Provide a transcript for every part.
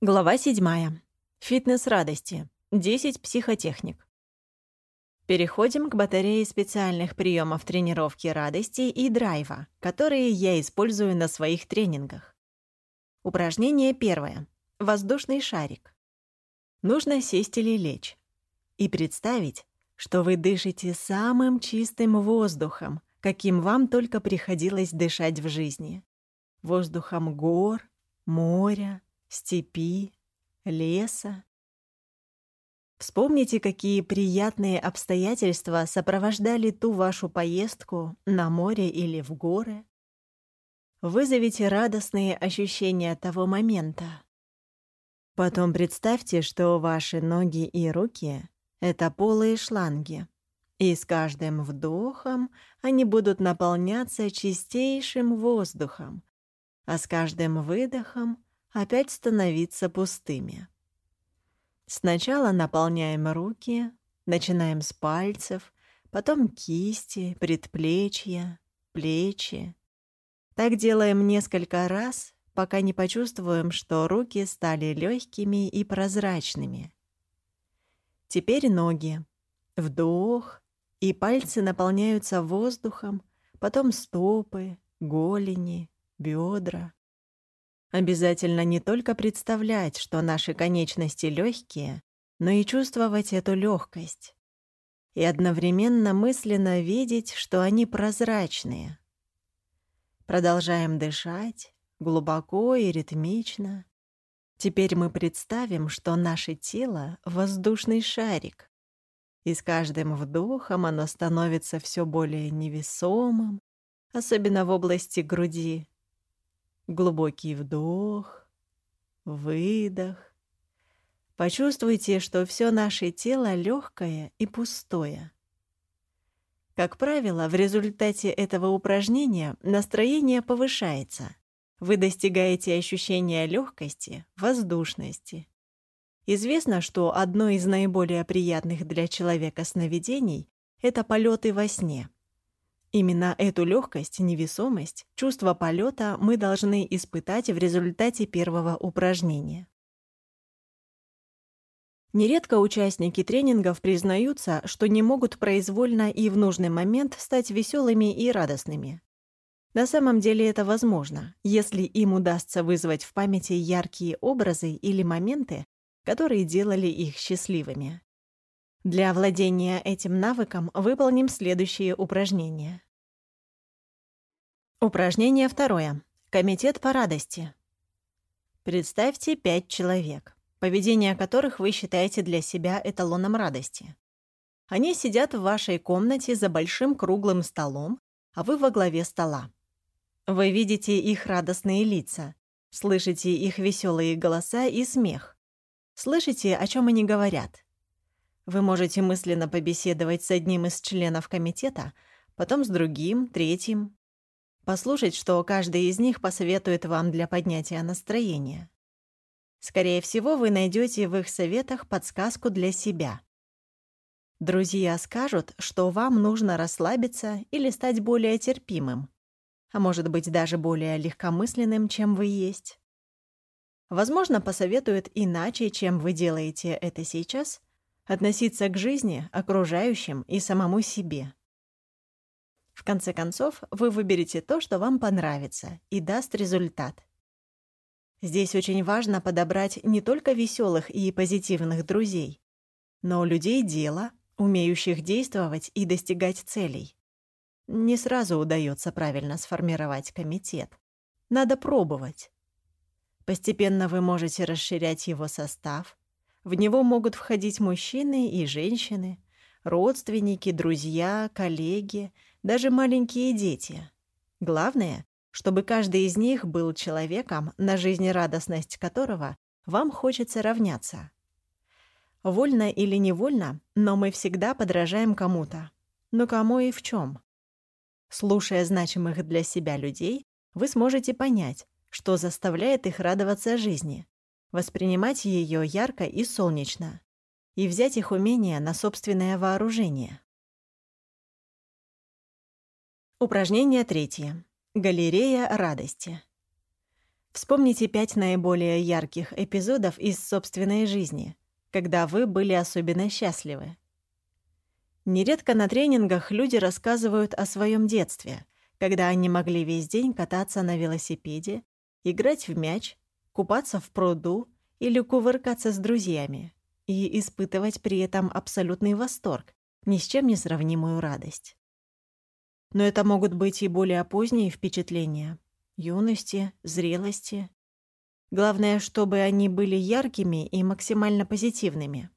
Глава 7. Фитнес радости. 10 психотехник. Переходим к батарее специальных приемов тренировки радости и драйва, которые я использую на своих тренингах. Упражнение первое. Воздушный шарик. Нужно сесть или лечь и представить, что вы дышите самым чистым воздухом, каким вам только приходилось дышать в жизни. Воздухом гор, моря, степи, леса. Вспомните, какие приятные обстоятельства сопровождали ту вашу поездку на море или в горы. Вызовите радостные ощущения того момента. Потом представьте, что ваши ноги и руки — это полые шланги, и с каждым вдохом они будут наполняться чистейшим воздухом, а с каждым выдохом опять становиться пустыми. Сначала наполняем руки, начинаем с пальцев, потом кисти, предплечья, плечи. Так делаем несколько раз, пока не почувствуем, что руки стали легкими и прозрачными. Теперь ноги. Вдох, и пальцы наполняются воздухом, потом стопы, голени, бедра. Обязательно не только представлять, что наши конечности легкие, но и чувствовать эту легкость. И одновременно мысленно видеть, что они прозрачные. Продолжаем дышать глубоко и ритмично. Теперь мы представим, что наше тело — воздушный шарик. И с каждым вдохом оно становится все более невесомым, особенно в области груди, Глубокий вдох, выдох. Почувствуйте, что все наше тело легкое и пустое. Как правило, в результате этого упражнения настроение повышается. Вы достигаете ощущения легкости, воздушности. Известно, что одно из наиболее приятных для человека сновидений — это полеты во сне — Именно эту легкость, невесомость, чувство полета мы должны испытать в результате первого упражнения. Нередко участники тренингов признаются, что не могут произвольно и в нужный момент стать веселыми и радостными. На самом деле это возможно, если им удастся вызвать в памяти яркие образы или моменты, которые делали их счастливыми. Для овладения этим навыком выполним следующие упражнения. Упражнение второе. Комитет по радости. Представьте пять человек, поведение которых вы считаете для себя эталоном радости. Они сидят в вашей комнате за большим круглым столом, а вы во главе стола. Вы видите их радостные лица, слышите их веселые голоса и смех, слышите, о чем они говорят. Вы можете мысленно побеседовать с одним из членов комитета, потом с другим, третьим, послушать, что каждый из них посоветует вам для поднятия настроения. Скорее всего, вы найдете в их советах подсказку для себя. Друзья скажут, что вам нужно расслабиться или стать более терпимым, а может быть даже более легкомысленным, чем вы есть. Возможно, посоветуют иначе, чем вы делаете это сейчас, относиться к жизни, окружающим и самому себе. В конце концов, вы выберете то, что вам понравится и даст результат. Здесь очень важно подобрать не только веселых и позитивных друзей, но людей дела, умеющих действовать и достигать целей. Не сразу удается правильно сформировать комитет. Надо пробовать. Постепенно вы можете расширять его состав. В него могут входить мужчины и женщины, родственники, друзья, коллеги — даже маленькие дети. Главное, чтобы каждый из них был человеком, на жизнерадостность которого вам хочется равняться. Вольно или невольно, но мы всегда подражаем кому-то. Но кому и в чем? Слушая значимых для себя людей, вы сможете понять, что заставляет их радоваться жизни, воспринимать ее ярко и солнечно, и взять их умения на собственное вооружение. Упражнение третье. Галерея радости. Вспомните пять наиболее ярких эпизодов из собственной жизни, когда вы были особенно счастливы. Нередко на тренингах люди рассказывают о своем детстве, когда они могли весь день кататься на велосипеде, играть в мяч, купаться в пруду или кувыркаться с друзьями и испытывать при этом абсолютный восторг, ни с чем не сравнимую радость. Но это могут быть и более поздние впечатления — юности, зрелости. Главное, чтобы они были яркими и максимально позитивными.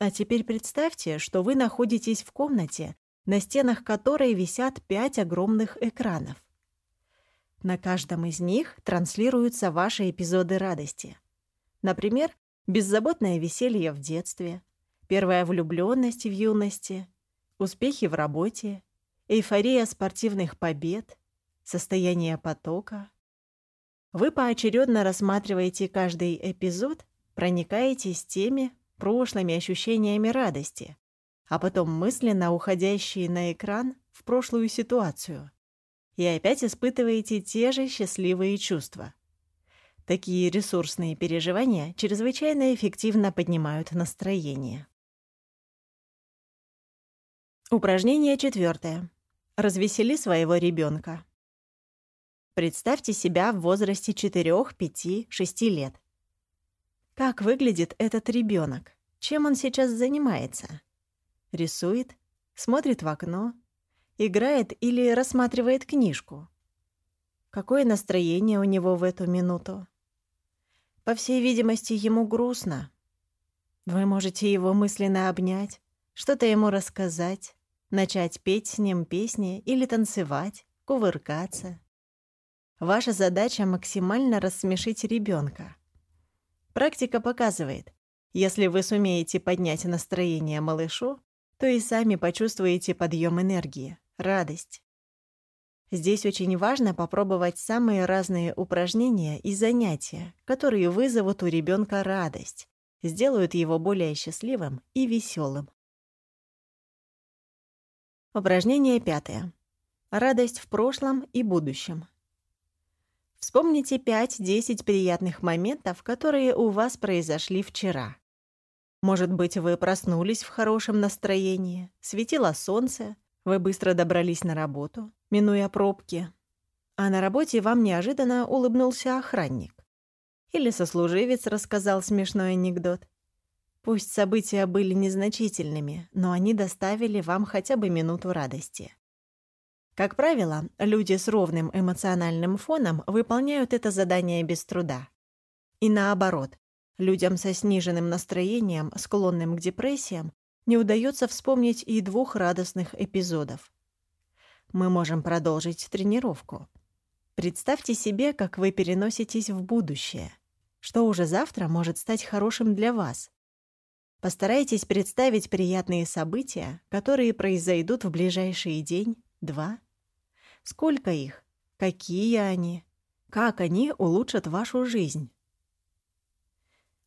А теперь представьте, что вы находитесь в комнате, на стенах которой висят пять огромных экранов. На каждом из них транслируются ваши эпизоды радости. Например, беззаботное веселье в детстве, первая влюбленность в юности, успехи в работе, эйфория спортивных побед, состояние потока. Вы поочередно рассматриваете каждый эпизод, проникаетесь теми прошлыми ощущениями радости, а потом мысленно уходящие на экран в прошлую ситуацию. И опять испытываете те же счастливые чувства. Такие ресурсные переживания чрезвычайно эффективно поднимают настроение. Упражнение четвертое. Развесели своего ребенка. Представьте себя в возрасте 4, 5, 6 лет. Как выглядит этот ребенок? Чем он сейчас занимается? Рисует? Смотрит в окно? Играет или рассматривает книжку? Какое настроение у него в эту минуту? По всей видимости, ему грустно. Вы можете его мысленно обнять, что-то ему рассказать, начать петь с ним песни или танцевать, кувыркаться. Ваша задача — максимально рассмешить ребенка. Практика показывает, если вы сумеете поднять настроение малышу, то и сами почувствуете подъем энергии, радость. Здесь очень важно попробовать самые разные упражнения и занятия, которые вызовут у ребенка радость, сделают его более счастливым и веселым. Упражнение пятое. Радость в прошлом и будущем. Вспомните 5-10 приятных моментов, которые у вас произошли вчера. Может быть, вы проснулись в хорошем настроении, светило солнце, вы быстро добрались на работу, минуя пробки, а на работе вам неожиданно улыбнулся охранник. Или сослуживец рассказал смешной анекдот. Пусть события были незначительными, но они доставили вам хотя бы минуту радости. Как правило, люди с ровным эмоциональным фоном выполняют это задание без труда. И наоборот, людям со сниженным настроением, склонным к депрессиям, не удается вспомнить и двух радостных эпизодов. Мы можем продолжить тренировку. Представьте себе, как вы переноситесь в будущее, что уже завтра может стать хорошим для вас, Постарайтесь представить приятные события, которые произойдут в ближайший день, два. Сколько их? Какие они? Как они улучшат вашу жизнь?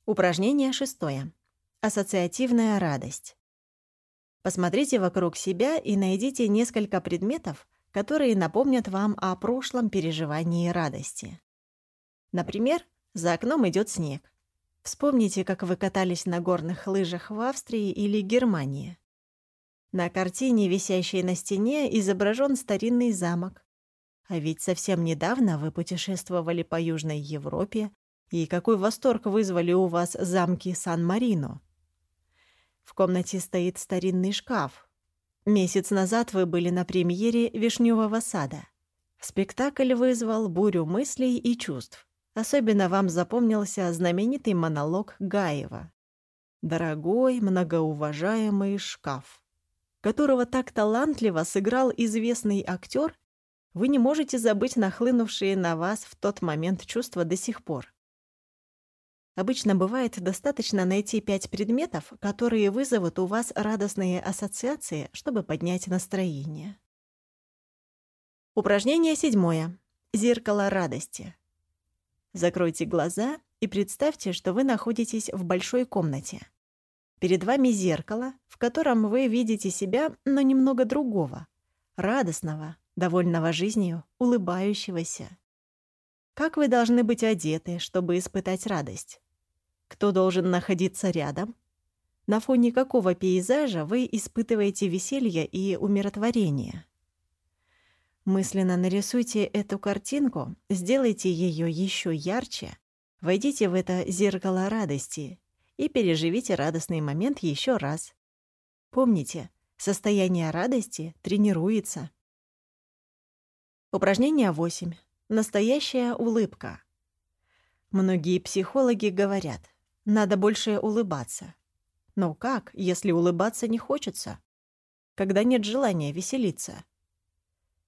Упражнение шестое. Ассоциативная радость. Посмотрите вокруг себя и найдите несколько предметов, которые напомнят вам о прошлом переживании радости. Например, за окном идет снег. Вспомните, как вы катались на горных лыжах в Австрии или Германии. На картине, висящей на стене, изображен старинный замок. А ведь совсем недавно вы путешествовали по Южной Европе, и какой восторг вызвали у вас замки Сан-Марино. В комнате стоит старинный шкаф. Месяц назад вы были на премьере «Вишневого сада». Спектакль вызвал бурю мыслей и чувств. Особенно вам запомнился знаменитый монолог Гаева «Дорогой, многоуважаемый шкаф», которого так талантливо сыграл известный актер, вы не можете забыть нахлынувшие на вас в тот момент чувства до сих пор. Обычно бывает достаточно найти пять предметов, которые вызовут у вас радостные ассоциации, чтобы поднять настроение. Упражнение седьмое. Зеркало радости. Закройте глаза и представьте, что вы находитесь в большой комнате. Перед вами зеркало, в котором вы видите себя, но немного другого, радостного, довольного жизнью, улыбающегося. Как вы должны быть одеты, чтобы испытать радость? Кто должен находиться рядом? На фоне какого пейзажа вы испытываете веселье и умиротворение? Мысленно нарисуйте эту картинку, сделайте ее еще ярче, войдите в это зеркало радости и переживите радостный момент еще раз. Помните, состояние радости тренируется. Упражнение 8. Настоящая улыбка. Многие психологи говорят, надо больше улыбаться. Но как, если улыбаться не хочется? Когда нет желания веселиться?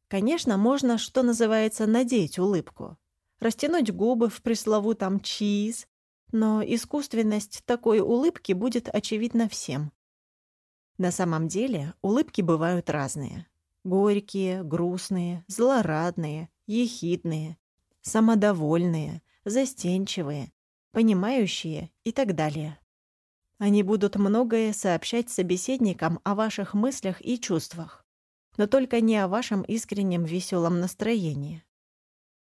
Конечно, можно, что называется, надеть улыбку. Растянуть губы в пресловутом чиз, но искусственность такой улыбки будет очевидна всем. На самом деле улыбки бывают разные. Горькие, грустные, злорадные, ехидные, самодовольные, застенчивые, понимающие и так далее. Они будут многое сообщать собеседникам о ваших мыслях и чувствах, но только не о вашем искреннем веселом настроении.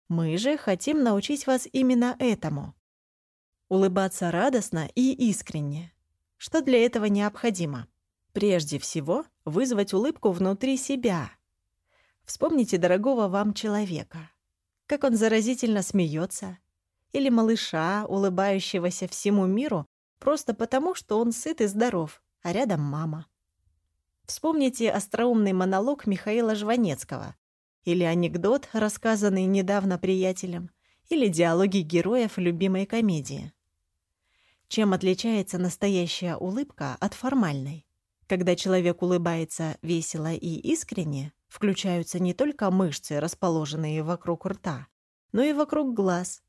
Мы же хотим научить вас именно этому. Улыбаться радостно и искренне. Что для этого необходимо? Прежде всего, вызвать улыбку внутри себя. Вспомните дорогого вам человека. Как он заразительно смеется, Или малыша, улыбающегося всему миру Просто потому, что он сыт и здоров, а рядом мама. Вспомните остроумный монолог Михаила Жванецкого или анекдот, рассказанный недавно приятелем, или диалоги героев любимой комедии. Чем отличается настоящая улыбка от формальной? Когда человек улыбается весело и искренне, включаются не только мышцы, расположенные вокруг рта, но и вокруг глаз.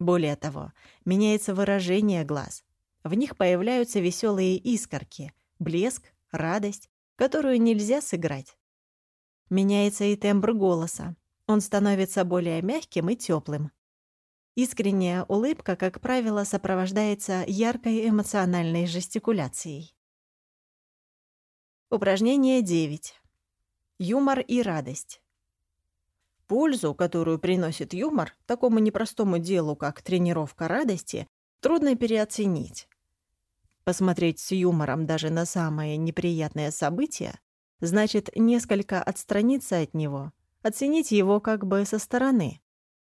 Более того, меняется выражение глаз, в них появляются веселые искорки, блеск, радость, которую нельзя сыграть. Меняется и тембр голоса. Он становится более мягким и теплым. Искренняя улыбка, как правило, сопровождается яркой эмоциональной жестикуляцией. Упражнение 9. Юмор и радость. Пользу, которую приносит юмор такому непростому делу, как тренировка радости, трудно переоценить. Посмотреть с юмором даже на самое неприятное событие значит несколько отстраниться от него, оценить его как бы со стороны,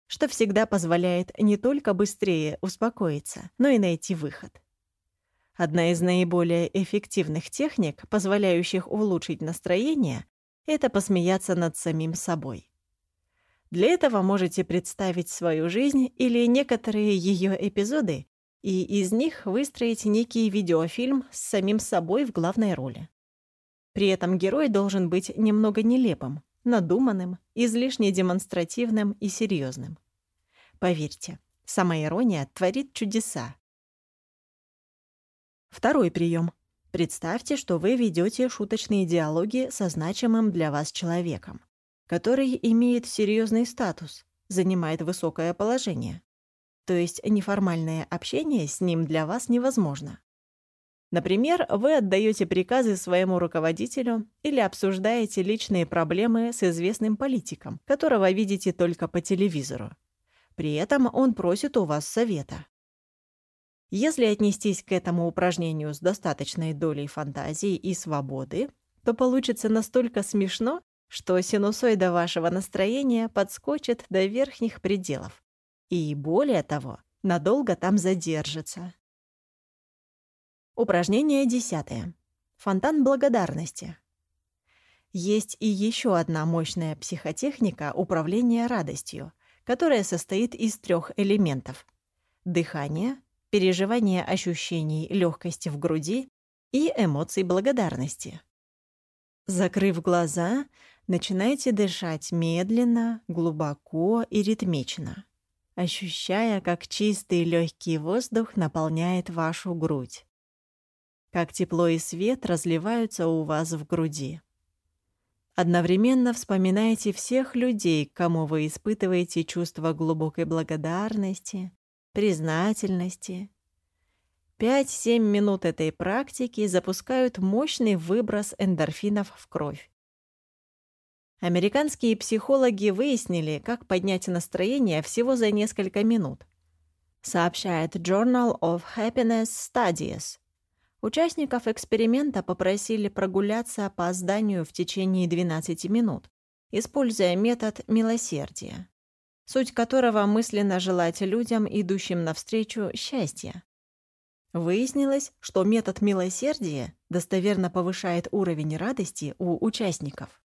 что всегда позволяет не только быстрее успокоиться, но и найти выход. Одна из наиболее эффективных техник, позволяющих улучшить настроение, это посмеяться над самим собой. Для этого можете представить свою жизнь или некоторые ее эпизоды и из них выстроить некий видеофильм с самим собой в главной роли. При этом герой должен быть немного нелепым, надуманным, излишне демонстративным и серьезным. Поверьте, сама ирония творит чудеса. Второй прием. Представьте, что вы ведете шуточные диалоги со значимым для вас человеком, который имеет серьезный статус, занимает высокое положение то есть неформальное общение с ним для вас невозможно. Например, вы отдаете приказы своему руководителю или обсуждаете личные проблемы с известным политиком, которого видите только по телевизору. При этом он просит у вас совета. Если отнестись к этому упражнению с достаточной долей фантазии и свободы, то получится настолько смешно, что синусоида вашего настроения подскочит до верхних пределов, и, более того, надолго там задержится. Упражнение десятое. Фонтан благодарности. Есть и еще одна мощная психотехника управления радостью, которая состоит из трех элементов — дыхания, переживания ощущений легкости в груди и эмоций благодарности. Закрыв глаза, начинайте дышать медленно, глубоко и ритмично ощущая, как чистый легкий воздух наполняет вашу грудь. Как тепло и свет разливаются у вас в груди. Одновременно вспоминайте всех людей, к кому вы испытываете чувство глубокой благодарности, признательности. 5-7 минут этой практики запускают мощный выброс эндорфинов в кровь. Американские психологи выяснили, как поднять настроение всего за несколько минут. Сообщает Journal of Happiness Studies. Участников эксперимента попросили прогуляться по зданию в течение 12 минут, используя метод милосердия, суть которого мысленно желать людям, идущим навстречу, счастья. Выяснилось, что метод милосердия достоверно повышает уровень радости у участников.